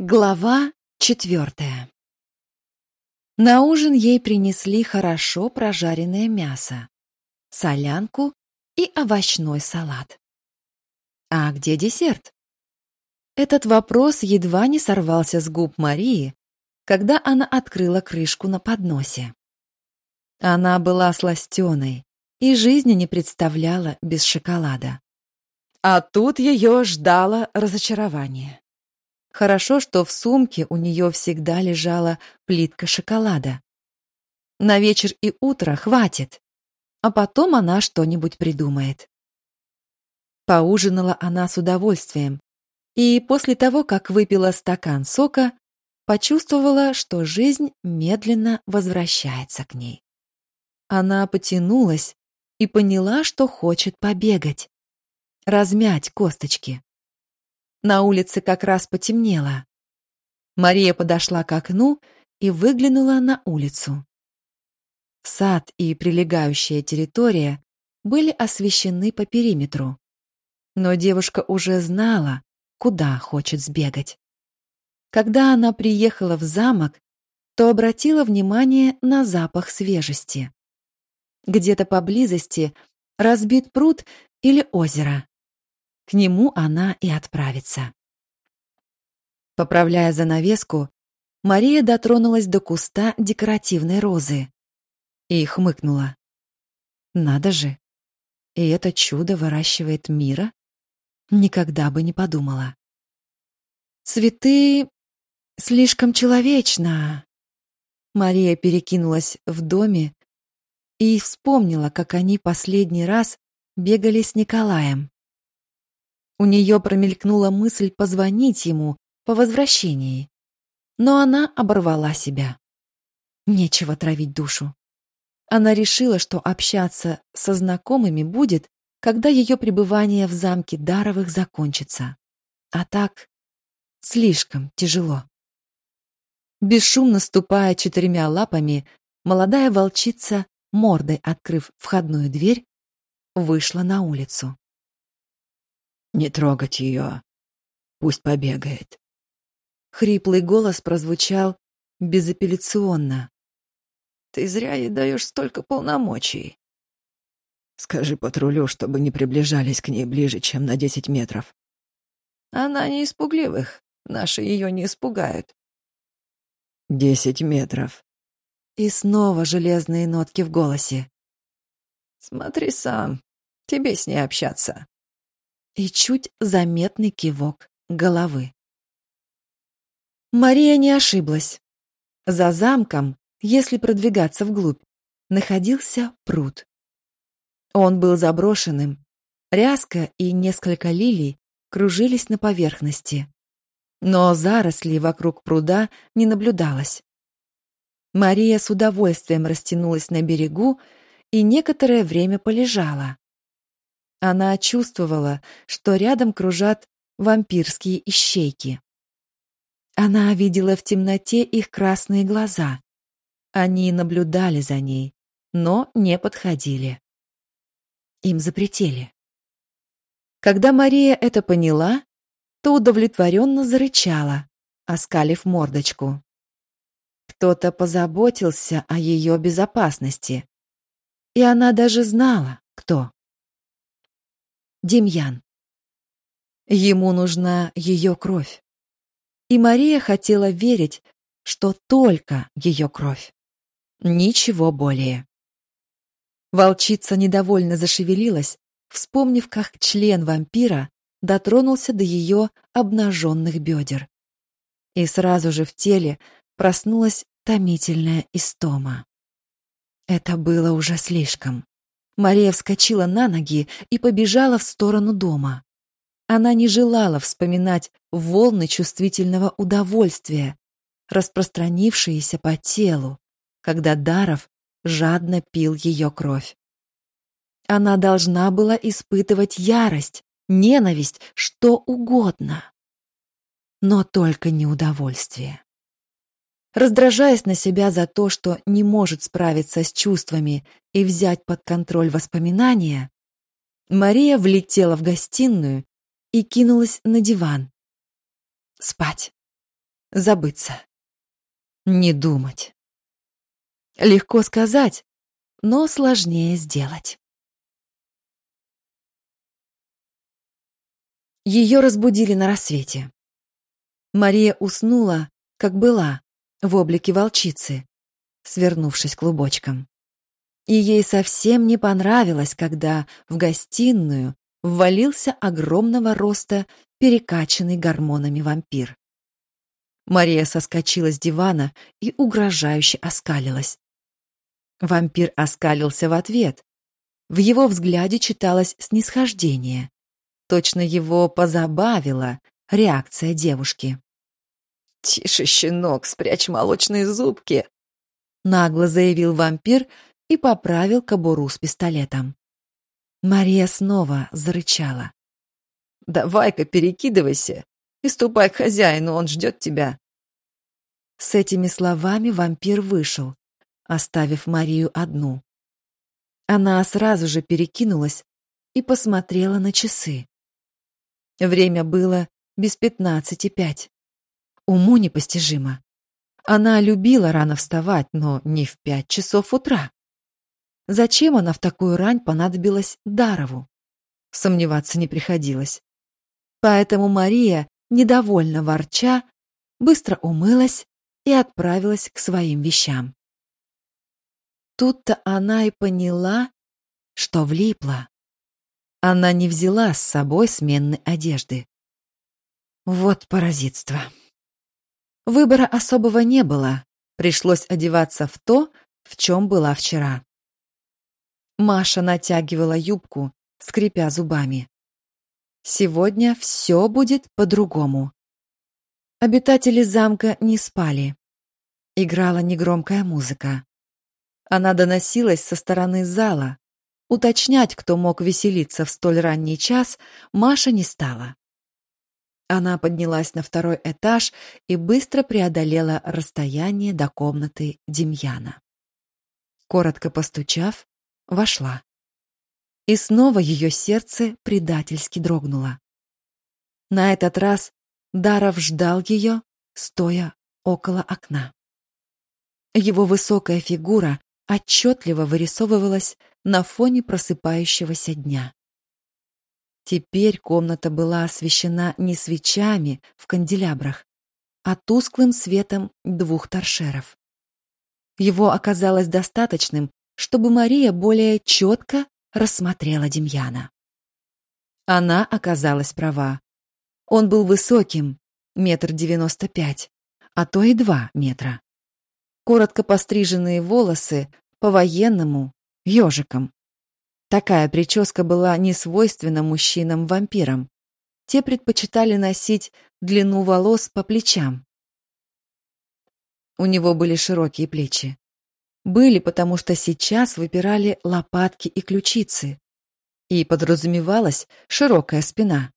Глава четвертая На ужин ей принесли хорошо прожаренное мясо, солянку и овощной салат. А где десерт? Этот вопрос едва не сорвался с губ Марии, когда она открыла крышку на подносе. Она была сластеной и жизни не представляла без шоколада. А тут ее ждало разочарование. Хорошо, что в сумке у нее всегда лежала плитка шоколада. На вечер и утро хватит, а потом она что-нибудь придумает. Поужинала она с удовольствием, и после того, как выпила стакан сока, почувствовала, что жизнь медленно возвращается к ней. Она потянулась и поняла, что хочет побегать, размять косточки. На улице как раз потемнело. Мария подошла к окну и выглянула на улицу. Сад и прилегающая территория были освещены по периметру. Но девушка уже знала, куда хочет сбегать. Когда она приехала в замок, то обратила внимание на запах свежести. Где-то поблизости разбит пруд или озеро. К нему она и отправится. Поправляя занавеску, Мария дотронулась до куста декоративной розы и хмыкнула. Надо же, и это чудо выращивает мира? Никогда бы не подумала. Цветы слишком человечно. Мария перекинулась в доме и вспомнила, как они последний раз бегали с Николаем. У нее промелькнула мысль позвонить ему по возвращении. Но она оборвала себя. Нечего травить душу. Она решила, что общаться со знакомыми будет, когда ее пребывание в замке Даровых закончится. А так слишком тяжело. Бесшумно ступая четырьмя лапами, молодая волчица, мордой открыв входную дверь, вышла на улицу. Не трогать ее. Пусть побегает. Хриплый голос прозвучал безапелляционно. Ты зря ей даешь столько полномочий. Скажи патрулю, чтобы не приближались к ней ближе, чем на десять метров. Она не испугливых. Наши ее не испугают. Десять метров. И снова железные нотки в голосе. Смотри сам. Тебе с ней общаться и чуть заметный кивок головы. Мария не ошиблась. За замком, если продвигаться вглубь, находился пруд. Он был заброшенным. Ряска и несколько лилий кружились на поверхности. Но зарослей вокруг пруда не наблюдалось. Мария с удовольствием растянулась на берегу и некоторое время полежала, она чувствовала, что рядом кружат вампирские ищейки. Она видела в темноте их красные глаза. Они наблюдали за ней, но не подходили. Им запретили. Когда Мария это поняла, то удовлетворенно зарычала, оскалив мордочку. Кто-то позаботился о ее безопасности. И она даже знала, кто. Демьян. Ему нужна ее кровь. И Мария хотела верить, что только ее кровь. Ничего более. Волчица недовольно зашевелилась, вспомнив, как член вампира дотронулся до ее обнаженных бедер. И сразу же в теле проснулась томительная истома. Это было уже слишком. Мария вскочила на ноги и побежала в сторону дома. Она не желала вспоминать волны чувствительного удовольствия, распространившиеся по телу, когда Даров жадно пил ее кровь. Она должна была испытывать ярость, ненависть, что угодно. Но только не удовольствие. Раздражаясь на себя за то, что не может справиться с чувствами и взять под контроль воспоминания, Мария влетела в гостиную и кинулась на диван. Спать. забыться. Не думать. Легко сказать, но сложнее сделать. Ее разбудили на рассвете. Мария уснула, как была, в облике волчицы, свернувшись клубочком. И ей совсем не понравилось, когда в гостиную ввалился огромного роста перекачанный гормонами вампир. Мария соскочила с дивана и угрожающе оскалилась. Вампир оскалился в ответ. В его взгляде читалось снисхождение. Точно его позабавила реакция девушки. «Тише, щенок, спрячь молочные зубки!» Нагло заявил вампир и поправил кобуру с пистолетом. Мария снова зарычала. «Давай-ка перекидывайся и ступай к хозяину, он ждет тебя». С этими словами вампир вышел, оставив Марию одну. Она сразу же перекинулась и посмотрела на часы. Время было без пятнадцати пять. Уму непостижимо. Она любила рано вставать, но не в пять часов утра. Зачем она в такую рань понадобилась Дарову? Сомневаться не приходилось. Поэтому Мария, недовольно ворча, быстро умылась и отправилась к своим вещам. Тут-то она и поняла, что влипла. Она не взяла с собой сменной одежды. Вот паразитство. Выбора особого не было. Пришлось одеваться в то, в чем была вчера. Маша натягивала юбку, скрипя зубами. Сегодня все будет по-другому. Обитатели замка не спали. Играла негромкая музыка. Она доносилась со стороны зала. Уточнять, кто мог веселиться в столь ранний час, Маша не стала. Она поднялась на второй этаж и быстро преодолела расстояние до комнаты Демьяна. Коротко постучав, вошла. И снова ее сердце предательски дрогнуло. На этот раз Даров ждал ее, стоя около окна. Его высокая фигура отчетливо вырисовывалась на фоне просыпающегося дня. Теперь комната была освещена не свечами в канделябрах, а тусклым светом двух торшеров. Его оказалось достаточным, чтобы Мария более четко рассмотрела Демьяна. Она оказалась права. Он был высоким, метр девяносто пять, а то и два метра. Коротко постриженные волосы, по-военному, ежиком. Такая прическа была не свойственна мужчинам-вампирам. Те предпочитали носить длину волос по плечам. У него были широкие плечи. Были, потому что сейчас выпирали лопатки и ключицы. И подразумевалась широкая спина.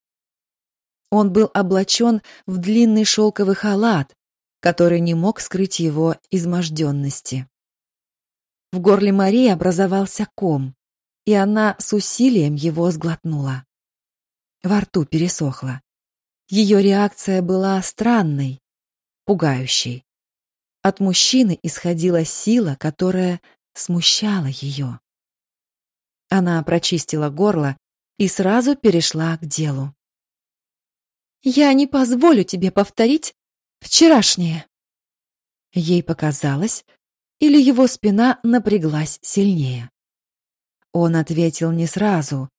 Он был облачен в длинный шелковый халат, который не мог скрыть его изможденности. В горле Марии образовался ком, и она с усилием его сглотнула. Во рту пересохло. Ее реакция была странной, пугающей. От мужчины исходила сила, которая смущала ее. Она прочистила горло и сразу перешла к делу. «Я не позволю тебе повторить вчерашнее». Ей показалось, или его спина напряглась сильнее. Он ответил не сразу,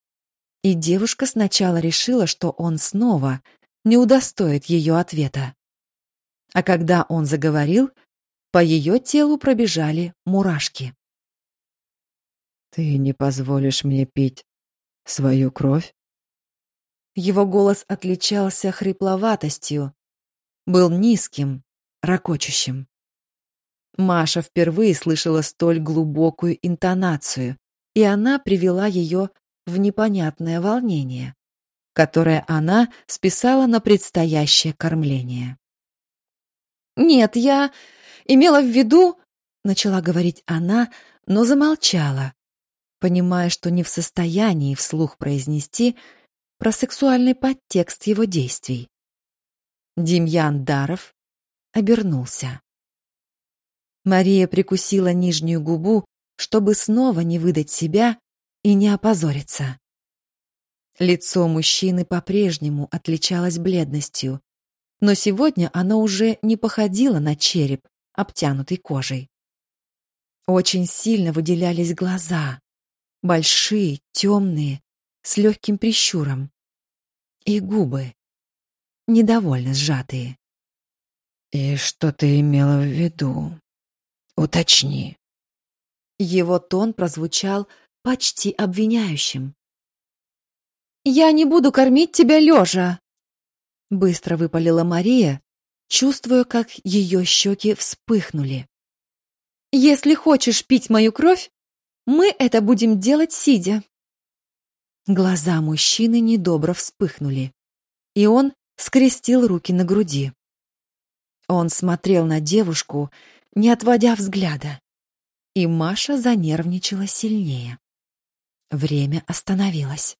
и девушка сначала решила, что он снова не удостоит ее ответа. А когда он заговорил, по ее телу пробежали мурашки. «Ты не позволишь мне пить свою кровь?» Его голос отличался хрипловатостью, был низким, ракочущим. Маша впервые слышала столь глубокую интонацию, и она привела ее в непонятное волнение, которое она списала на предстоящее кормление. «Нет, я имела в виду...» — начала говорить она, но замолчала, понимая, что не в состоянии вслух произнести про сексуальный подтекст его действий. Демьян Даров обернулся. Мария прикусила нижнюю губу, чтобы снова не выдать себя и не опозориться. Лицо мужчины по-прежнему отличалось бледностью, но сегодня оно уже не походило на череп, обтянутый кожей. Очень сильно выделялись глаза, большие, темные, с легким прищуром, и губы, недовольно сжатые. «И что ты имела в виду? Уточни». Его тон прозвучал почти обвиняющим. «Я не буду кормить тебя лежа!» Быстро выпалила Мария, чувствуя, как ее щеки вспыхнули. «Если хочешь пить мою кровь, мы это будем делать сидя». Глаза мужчины недобро вспыхнули, и он скрестил руки на груди. Он смотрел на девушку, не отводя взгляда, и Маша занервничала сильнее. Время остановилось.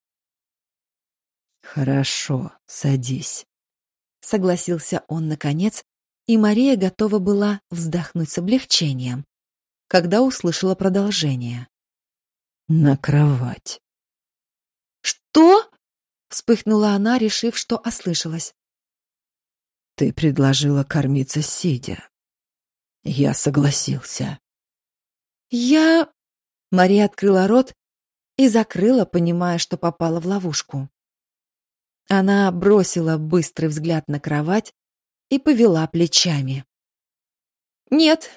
«Хорошо, садись», — согласился он наконец, и Мария готова была вздохнуть с облегчением, когда услышала продолжение. «На кровать». «Что?» — вспыхнула она, решив, что ослышалась. «Ты предложила кормиться сидя. Я согласился». «Я...» Мария открыла рот и закрыла, понимая, что попала в ловушку. Она бросила быстрый взгляд на кровать и повела плечами. «Нет,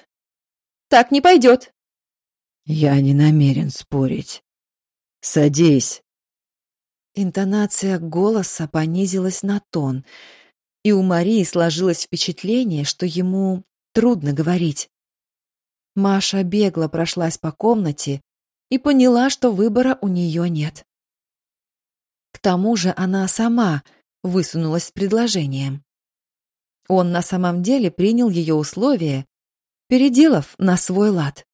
так не пойдет». «Я не намерен спорить. Садись». Интонация голоса понизилась на тон, и у Марии сложилось впечатление, что ему трудно говорить. Маша бегло прошлась по комнате и поняла, что выбора у нее нет. К тому же она сама высунулась с предложением. Он на самом деле принял ее условия, переделав на свой лад.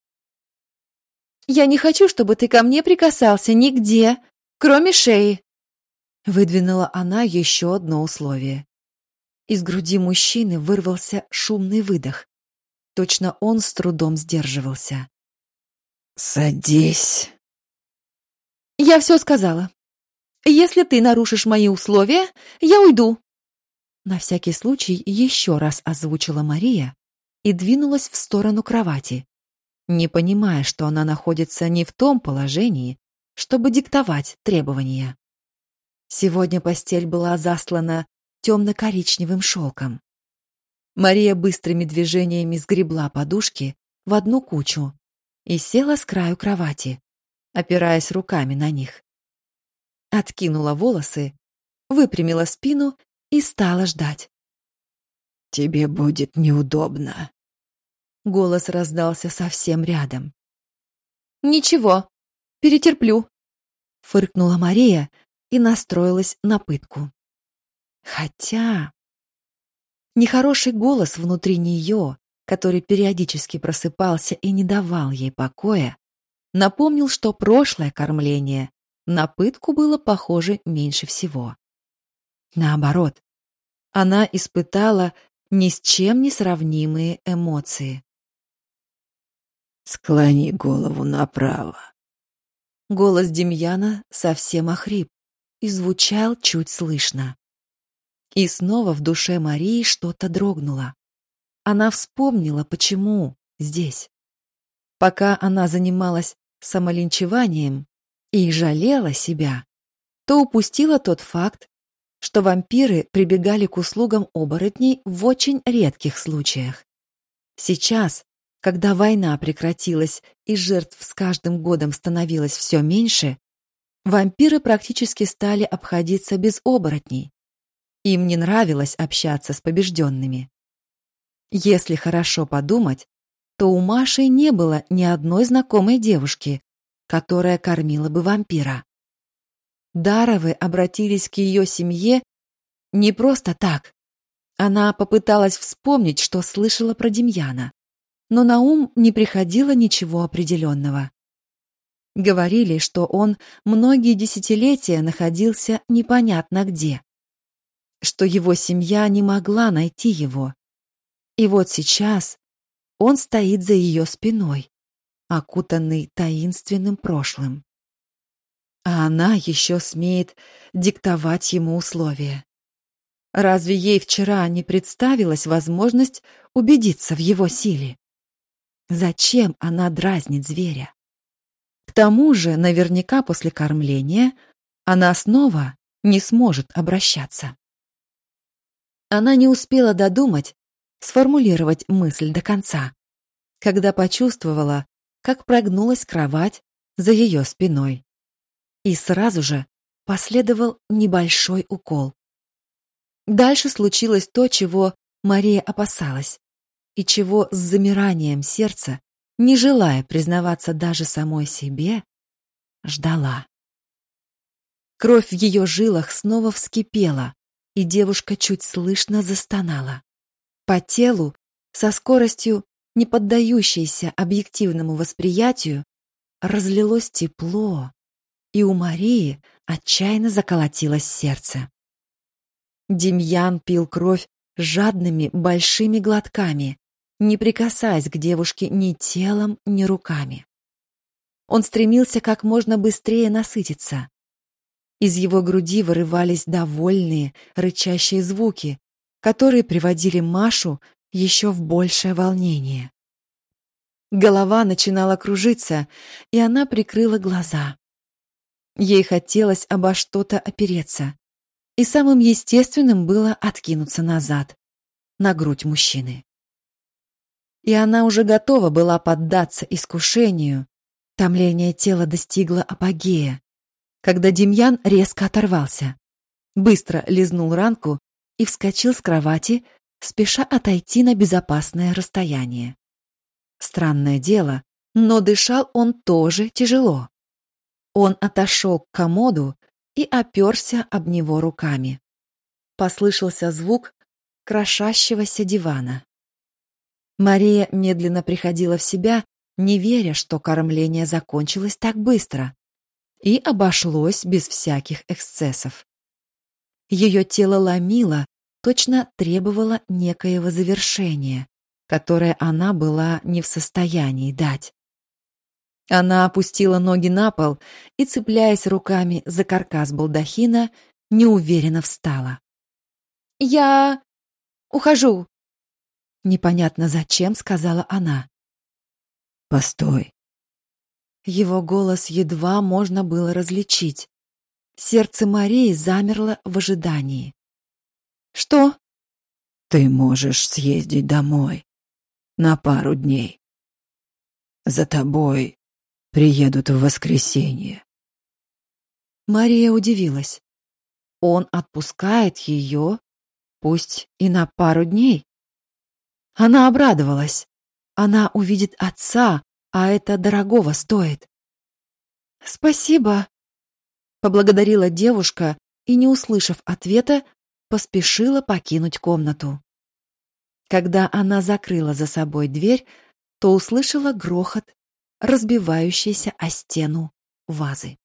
«Я не хочу, чтобы ты ко мне прикасался нигде, кроме шеи», выдвинула она еще одно условие. Из груди мужчины вырвался шумный выдох. Точно он с трудом сдерживался. «Садись». «Я все сказала. Если ты нарушишь мои условия, я уйду». На всякий случай еще раз озвучила Мария и двинулась в сторону кровати, не понимая, что она находится не в том положении, чтобы диктовать требования. Сегодня постель была заслана темно-коричневым шелком. Мария быстрыми движениями сгребла подушки в одну кучу и села с краю кровати, опираясь руками на них. Откинула волосы, выпрямила спину и стала ждать. «Тебе будет неудобно». Голос раздался совсем рядом. «Ничего, перетерплю», — фыркнула Мария и настроилась на пытку. Хотя... Нехороший голос внутри нее, который периодически просыпался и не давал ей покоя, напомнил, что прошлое кормление на пытку было похоже меньше всего. Наоборот, она испытала ни с чем не сравнимые эмоции. «Склони голову направо». Голос Демьяна совсем охрип и звучал чуть слышно. И снова в душе Марии что-то дрогнуло. Она вспомнила, почему здесь. Пока она занималась самолинчеванием и жалела себя, то упустила тот факт, что вампиры прибегали к услугам оборотней в очень редких случаях. Сейчас, когда война прекратилась и жертв с каждым годом становилось все меньше, вампиры практически стали обходиться без оборотней. Им не нравилось общаться с побежденными. Если хорошо подумать, то у Маши не было ни одной знакомой девушки, которая кормила бы вампира. Даровы обратились к ее семье не просто так. Она попыталась вспомнить, что слышала про Демьяна, но на ум не приходило ничего определенного. Говорили, что он многие десятилетия находился непонятно где что его семья не могла найти его. И вот сейчас он стоит за ее спиной, окутанный таинственным прошлым. А она еще смеет диктовать ему условия. Разве ей вчера не представилась возможность убедиться в его силе? Зачем она дразнит зверя? К тому же, наверняка после кормления она снова не сможет обращаться. Она не успела додумать, сформулировать мысль до конца, когда почувствовала, как прогнулась кровать за ее спиной. И сразу же последовал небольшой укол. Дальше случилось то, чего Мария опасалась, и чего с замиранием сердца, не желая признаваться даже самой себе, ждала. Кровь в ее жилах снова вскипела, и девушка чуть слышно застонала. По телу, со скоростью, не поддающейся объективному восприятию, разлилось тепло, и у Марии отчаянно заколотилось сердце. Демьян пил кровь жадными большими глотками, не прикасаясь к девушке ни телом, ни руками. Он стремился как можно быстрее насытиться. Из его груди вырывались довольные, рычащие звуки, которые приводили Машу еще в большее волнение. Голова начинала кружиться, и она прикрыла глаза. Ей хотелось обо что-то опереться, и самым естественным было откинуться назад, на грудь мужчины. И она уже готова была поддаться искушению. Томление тела достигло апогея, когда Демьян резко оторвался, быстро лизнул ранку и вскочил с кровати, спеша отойти на безопасное расстояние. Странное дело, но дышал он тоже тяжело. Он отошел к комоду и оперся об него руками. Послышался звук крошащегося дивана. Мария медленно приходила в себя, не веря, что кормление закончилось так быстро, и обошлось без всяких эксцессов. Ее тело ломило, точно требовало некоего завершения, которое она была не в состоянии дать. Она опустила ноги на пол и, цепляясь руками за каркас балдахина, неуверенно встала. «Я ухожу», — непонятно зачем сказала она. «Постой». Его голос едва можно было различить. Сердце Марии замерло в ожидании. «Что?» «Ты можешь съездить домой на пару дней. За тобой приедут в воскресенье. Мария удивилась. Он отпускает ее, пусть и на пару дней. Она обрадовалась. Она увидит отца, а это дорогого стоит. «Спасибо», — поблагодарила девушка и, не услышав ответа, поспешила покинуть комнату. Когда она закрыла за собой дверь, то услышала грохот разбивающейся о стену вазы.